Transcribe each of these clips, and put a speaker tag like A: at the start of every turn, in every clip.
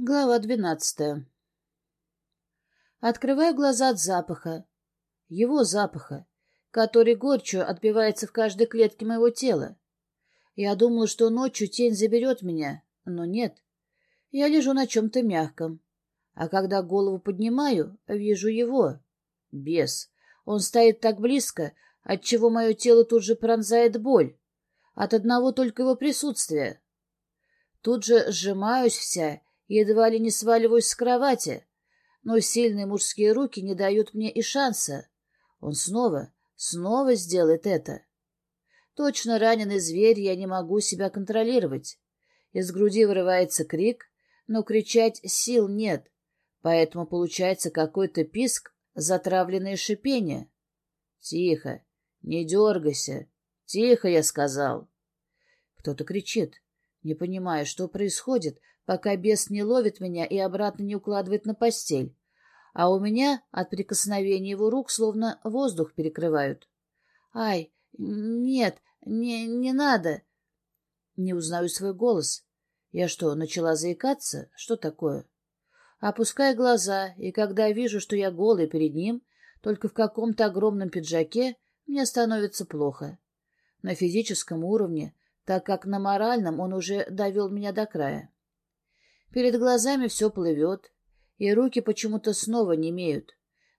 A: Глава двенадцатая. Открываю глаза от запаха. Его запаха, который горчью отбивается в каждой клетке моего тела. Я думала, что ночью тень заберет меня, но нет. Я лежу на чем-то мягком. А когда голову поднимаю, вижу его. Бес. Он стоит так близко, отчего мое тело тут же пронзает боль. От одного только его присутствия. Тут же сжимаюсь вся едва ли не сваливаюсь с кровати, но сильные мужские руки не дают мне и шанса. Он снова, снова сделает это. Точно раненый зверь, я не могу себя контролировать. Из груди вырывается крик, но кричать сил нет, поэтому получается какой-то писк, затравленное шипение. Тихо, не дергайся. Тихо, я сказал. Кто-то кричит, не понимая, что происходит, пока бес не ловит меня и обратно не укладывает на постель, а у меня от прикосновения его рук словно воздух перекрывают. «Ай, нет, не, не надо!» Не узнаю свой голос. Я что, начала заикаться? Что такое? Опускаю глаза, и когда вижу, что я голый перед ним, только в каком-то огромном пиджаке, мне становится плохо. На физическом уровне, так как на моральном он уже довел меня до края. Перед глазами все плывет, и руки почему-то снова не имеют,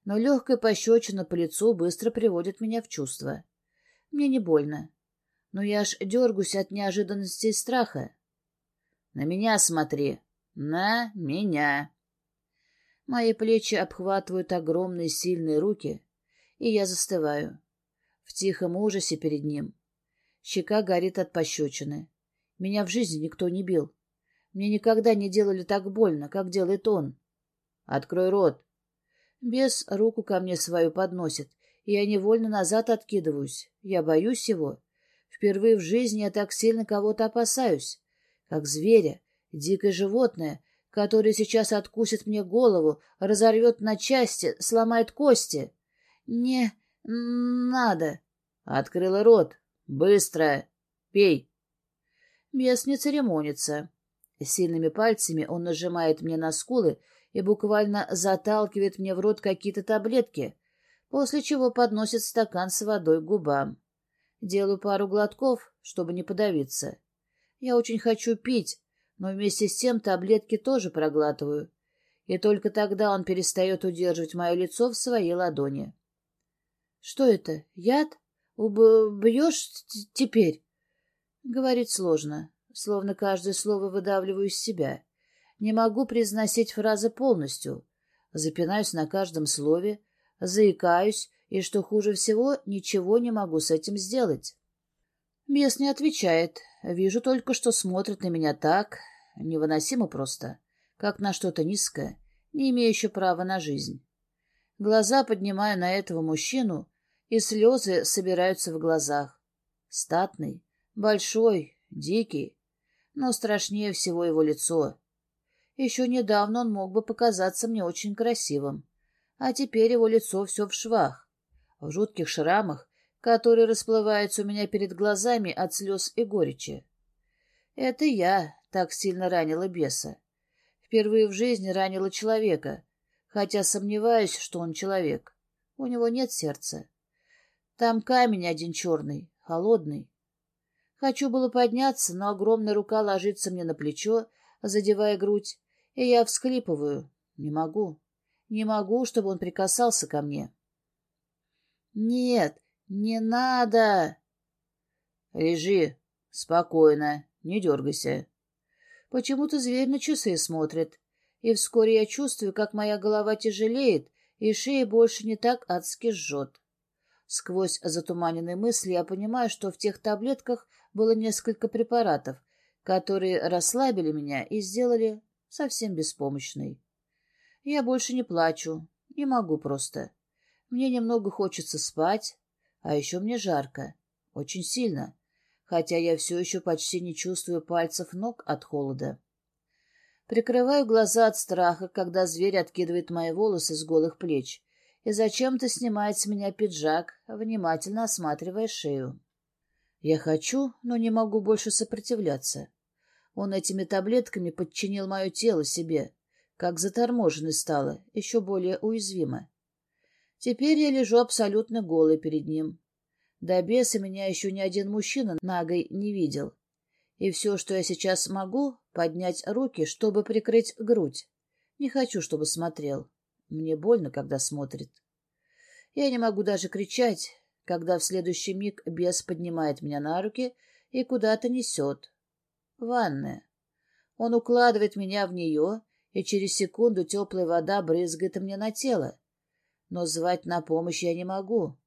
A: но легкая пощечина по лицу быстро приводит меня в чувство. Мне не больно, но я аж дергаюсь от неожиданности и страха. «На меня смотри! На меня!» Мои плечи обхватывают огромные сильные руки, и я застываю. В тихом ужасе перед ним. Щека горит от пощечины. Меня в жизни никто не бил. Мне никогда не делали так больно, как делает он. Открой рот. Бес руку ко мне свою подносит, и я невольно назад откидываюсь. Я боюсь его. Впервые в жизни я так сильно кого-то опасаюсь. Как зверя, дикое животное, которое сейчас откусит мне голову, разорвет на части, сломает кости. Не надо. Открыла рот. Быстро. Пей. Бес не церемонится. Сильными пальцами он нажимает мне на скулы и буквально заталкивает мне в рот какие-то таблетки, после чего подносит стакан с водой к губам. Делаю пару глотков, чтобы не подавиться. Я очень хочу пить, но вместе с тем таблетки тоже проглатываю. И только тогда он перестает удерживать мое лицо в своей ладони. — Что это? Яд? Убьешь теперь? — говорить сложно словно каждое слово выдавливаю из себя. Не могу произносить фразы полностью. Запинаюсь на каждом слове, заикаюсь, и, что хуже всего, ничего не могу с этим сделать. Бес не отвечает. Вижу только, что смотрит на меня так, невыносимо просто, как на что-то низкое, не имеющее права на жизнь. Глаза поднимаю на этого мужчину, и слезы собираются в глазах. Статный, большой, дикий, но страшнее всего его лицо. Еще недавно он мог бы показаться мне очень красивым, а теперь его лицо все в швах, в жутких шрамах, которые расплываются у меня перед глазами от слез и горечи. Это я так сильно ранила беса. Впервые в жизни ранила человека, хотя сомневаюсь, что он человек. У него нет сердца. Там камень один черный, холодный, Хочу было подняться, но огромная рука ложится мне на плечо, задевая грудь, и я всхлипываю. Не могу. Не могу, чтобы он прикасался ко мне. «Нет, не надо!» «Лежи. Спокойно. Не дергайся». Почему-то зверь на часы смотрит, и вскоре я чувствую, как моя голова тяжелеет, и шея больше не так адски жжет. Сквозь затуманенные мысли я понимаю, что в тех таблетках было несколько препаратов, которые расслабили меня и сделали совсем беспомощной. Я больше не плачу, не могу просто. Мне немного хочется спать, а еще мне жарко, очень сильно, хотя я все еще почти не чувствую пальцев ног от холода. Прикрываю глаза от страха, когда зверь откидывает мои волосы с голых плеч и зачем-то снимает с меня пиджак, внимательно осматривая шею. Я хочу, но не могу больше сопротивляться. Он этими таблетками подчинил мое тело себе, как заторможенной стало, еще более уязвимо. Теперь я лежу абсолютно голой перед ним. До беса меня еще ни один мужчина нагой не видел. И все, что я сейчас могу, поднять руки, чтобы прикрыть грудь. Не хочу, чтобы смотрел. Мне больно, когда смотрит. Я не могу даже кричать, когда в следующий миг бес поднимает меня на руки и куда-то несет. Ванная. Он укладывает меня в нее, и через секунду теплая вода брызгает мне на тело. Но звать на помощь я не могу.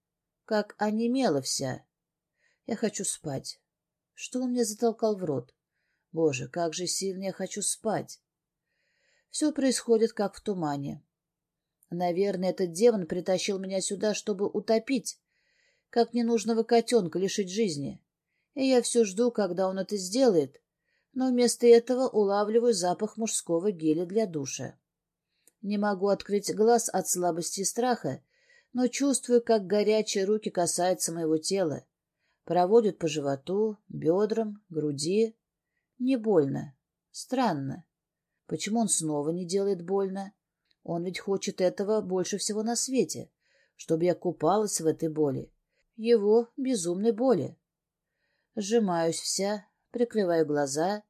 A: Как онемела вся. Я хочу спать. Что он мне затолкал в рот? Боже, как же сильно я хочу спать. Все происходит, как в тумане. Наверное, этот демон притащил меня сюда, чтобы утопить, как ненужного котенка лишить жизни. И я все жду, когда он это сделает, но вместо этого улавливаю запах мужского геля для душа. Не могу открыть глаз от слабости и страха, но чувствую, как горячие руки касаются моего тела, проводят по животу, бедрам, груди. Не больно. Странно. Почему он снова не делает больно? Он ведь хочет этого больше всего на свете, чтобы я купалась в этой боли его безумной боли. Сжимаюсь вся, прикрываю глаза.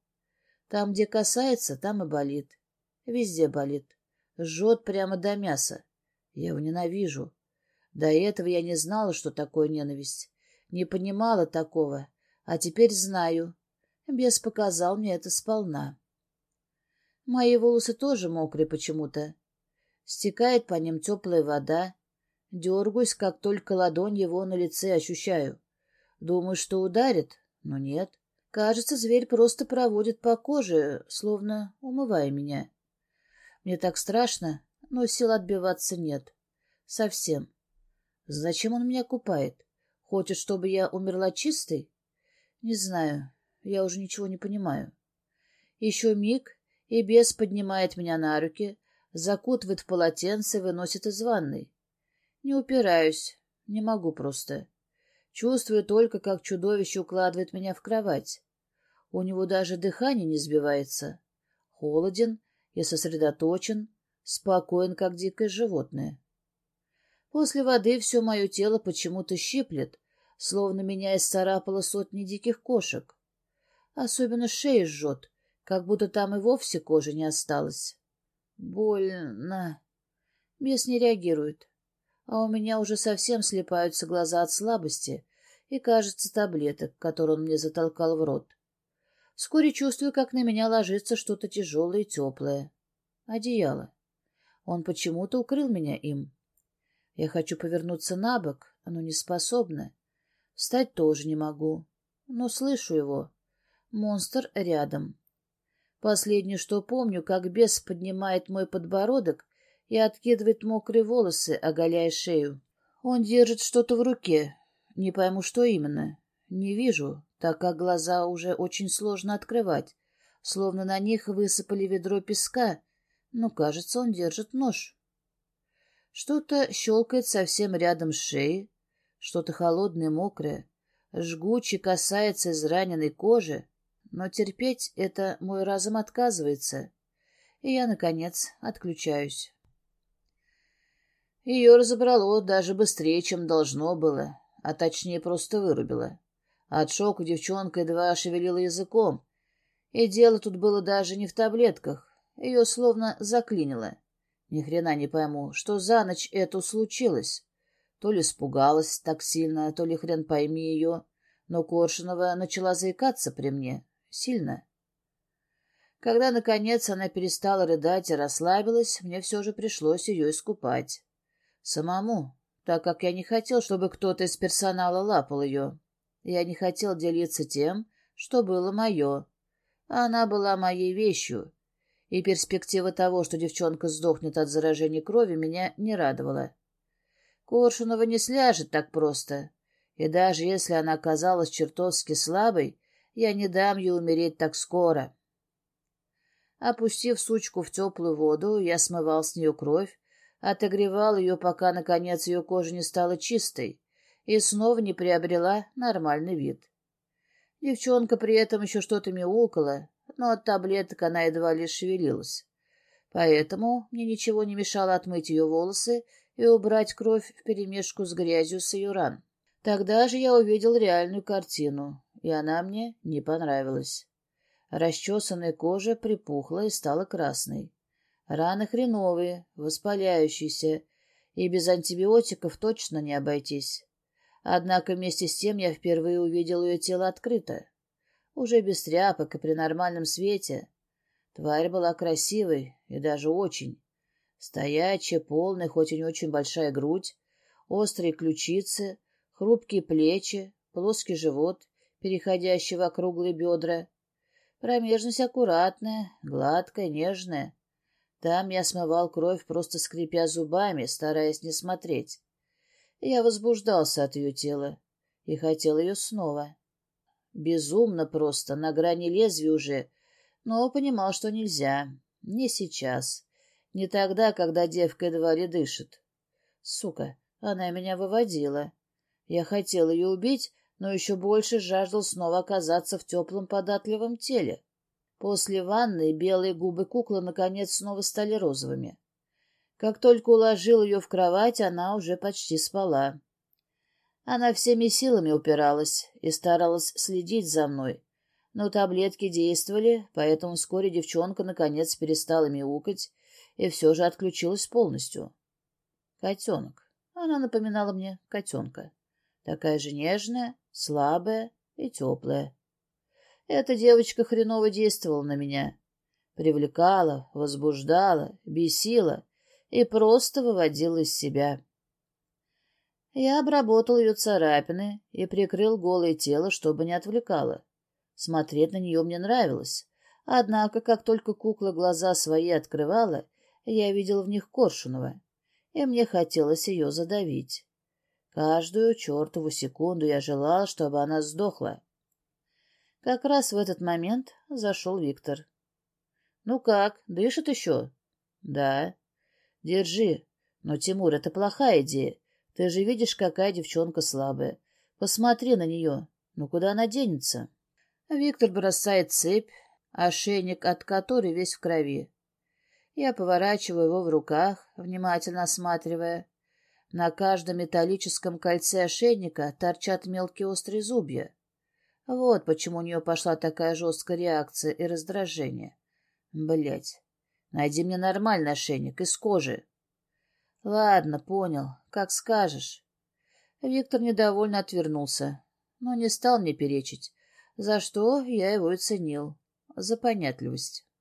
A: Там, где касается, там и болит. Везде болит. Жжет прямо до мяса. Я его ненавижу. До этого я не знала, что такое ненависть. Не понимала такого. А теперь знаю. Бес показал мне это сполна. Мои волосы тоже мокрые почему-то. Стекает по ним теплая вода. Дергаюсь, как только ладонь его на лице ощущаю. Думаю, что ударит, но нет. Кажется, зверь просто проводит по коже, словно умывая меня. Мне так страшно, но сил отбиваться нет. Совсем. Зачем он меня купает? Хочет, чтобы я умерла чистой? Не знаю, я уже ничего не понимаю. Еще миг, и бес поднимает меня на руки, закутывает в полотенце и выносит из ванной. Не упираюсь, не могу просто. Чувствую только, как чудовище укладывает меня в кровать. У него даже дыхание не сбивается. Холоден и сосредоточен, спокоен, как дикое животное. После воды все мое тело почему-то щиплет, словно меня исцарапало сотни диких кошек. Особенно шею жжет, как будто там и вовсе кожи не осталось. Больно. Бес не реагирует а у меня уже совсем слепаются глаза от слабости и, кажется, таблеток, которые он мне затолкал в рот. Вскоре чувствую, как на меня ложится что-то тяжелое и теплое. Одеяло. Он почему-то укрыл меня им. Я хочу повернуться на бок, но не способна. Встать тоже не могу, но слышу его. Монстр рядом. Последнее, что помню, как бес поднимает мой подбородок и откидывает мокрые волосы, оголяя шею. Он держит что-то в руке. Не пойму, что именно. Не вижу, так как глаза уже очень сложно открывать, словно на них высыпали ведро песка, но, кажется, он держит нож. Что-то щелкает совсем рядом с шеей, что-то холодное мокрое, жгуче касается израненной кожи, но терпеть это мой разум отказывается, и я, наконец, отключаюсь. Ее разобрало даже быстрее, чем должно было, а точнее просто вырубило. От шока девчонка едва шевелила языком. И дело тут было даже не в таблетках. Ее словно заклинило. Ни хрена не пойму, что за ночь это случилось. То ли испугалась так сильно, то ли хрен пойми ее. Но Коршунова начала заикаться при мне. Сильно. Когда, наконец, она перестала рыдать и расслабилась, мне все же пришлось ее искупать. Самому, так как я не хотел, чтобы кто-то из персонала лапал ее. Я не хотел делиться тем, что было мое. Она была моей вещью, и перспектива того, что девчонка сдохнет от заражения крови, меня не радовала. Коршунова не сляжет так просто, и даже если она оказалась чертовски слабой, я не дам ей умереть так скоро. Опустив сучку в теплую воду, я смывал с нее кровь, отогревал ее, пока, наконец, ее кожа не стала чистой и снова не приобрела нормальный вид. Девчонка при этом еще что-то мяукала, но от таблеток она едва лишь шевелилась. Поэтому мне ничего не мешало отмыть ее волосы и убрать кровь вперемешку с грязью с ее ран. Тогда же я увидел реальную картину, и она мне не понравилась. Расчесанная кожа припухла и стала красной. Раны хреновые, воспаляющиеся, и без антибиотиков точно не обойтись. Однако вместе с тем я впервые увидел ее тело открыто. Уже без тряпок и при нормальном свете. Тварь была красивой и даже очень. Стоячая, полная, хоть и не очень большая грудь, острые ключицы, хрупкие плечи, плоский живот, переходящий в округлые бедра. Промежность аккуратная, гладкая, нежная. Там я смывал кровь, просто скрипя зубами, стараясь не смотреть. Я возбуждался от ее тела и хотел ее снова. Безумно просто, на грани лезвия уже, но понимал, что нельзя. Не сейчас. Не тогда, когда девка едва ли дышит. Сука, она меня выводила. Я хотел ее убить, но еще больше жаждал снова оказаться в теплом податливом теле. После ванны белые губы куклы наконец снова стали розовыми. Как только уложил ее в кровать, она уже почти спала. Она всеми силами упиралась и старалась следить за мной, но таблетки действовали, поэтому вскоре девчонка наконец перестала мяукать и все же отключилась полностью. Котенок. Она напоминала мне котенка. Такая же нежная, слабая и теплая. Эта девочка хреново действовала на меня. Привлекала, возбуждала, бесила и просто выводил из себя. Я обработал ее царапины и прикрыл голое тело, чтобы не отвлекало. Смотреть на нее мне нравилось. Однако, как только кукла глаза свои открывала, я видел в них Коршунова, и мне хотелось ее задавить. Каждую чертову секунду я желал, чтобы она сдохла. Как раз в этот момент зашел Виктор. — Ну как, дышит еще? — Да. Держи. Но, Тимур, это плохая идея. Ты же видишь, какая девчонка слабая. Посмотри на нее. Ну, куда она денется? Виктор бросает цепь, ошейник от которой весь в крови. Я поворачиваю его в руках, внимательно осматривая. На каждом металлическом кольце ошейника торчат мелкие острые зубья. Вот почему у нее пошла такая жесткая реакция и раздражение. Блять. Найди мне нормальный ошейник из кожи. Ладно, понял. Как скажешь. Виктор недовольно отвернулся, но не стал мне перечить, за что я его и ценил. За понятливость.